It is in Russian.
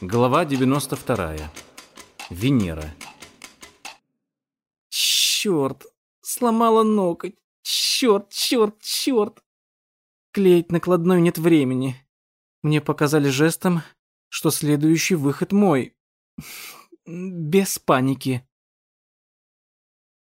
Глава 92. Венера. Черт, сломала ноготь. Черт, черт, черт. Клеить накладной нет времени. Мне показали жестом, что следующий выход мой. Без паники.